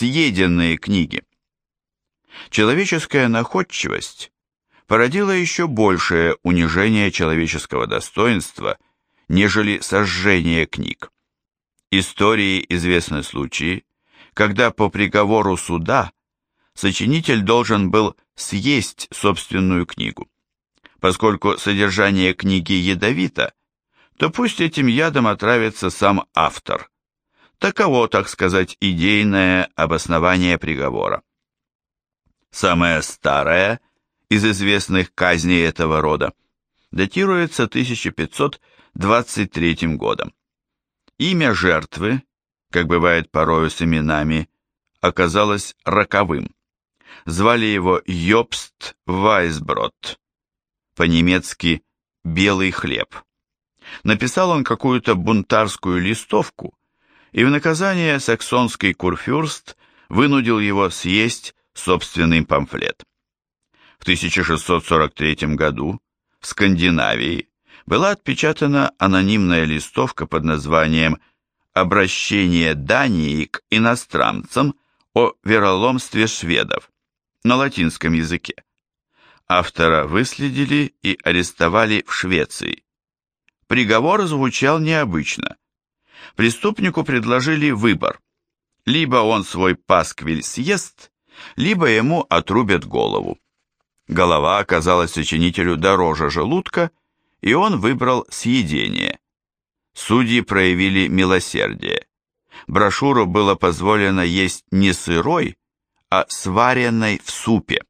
съеденные книги. Человеческая находчивость породила еще большее унижение человеческого достоинства, нежели сожжение книг. Истории известны случаи, когда по приговору суда сочинитель должен был съесть собственную книгу. Поскольку содержание книги ядовито, то пусть этим ядом отравится сам автор. Таково, так сказать, идейное обоснование приговора. Самая старая из известных казней этого рода датируется 1523 годом. Имя жертвы, как бывает порою с именами, оказалось роковым. Звали его Йобст Вайсброд, по-немецки «белый хлеб». Написал он какую-то бунтарскую листовку, и в наказание саксонский курфюрст вынудил его съесть собственный памфлет. В 1643 году в Скандинавии была отпечатана анонимная листовка под названием «Обращение Дании к иностранцам о вероломстве шведов» на латинском языке. Автора выследили и арестовали в Швеции. Приговор звучал необычно. Преступнику предложили выбор. Либо он свой пасквиль съест, либо ему отрубят голову. Голова оказалась сочинителю дороже желудка, и он выбрал съедение. Судьи проявили милосердие. Брошюру было позволено есть не сырой, а сваренной в супе.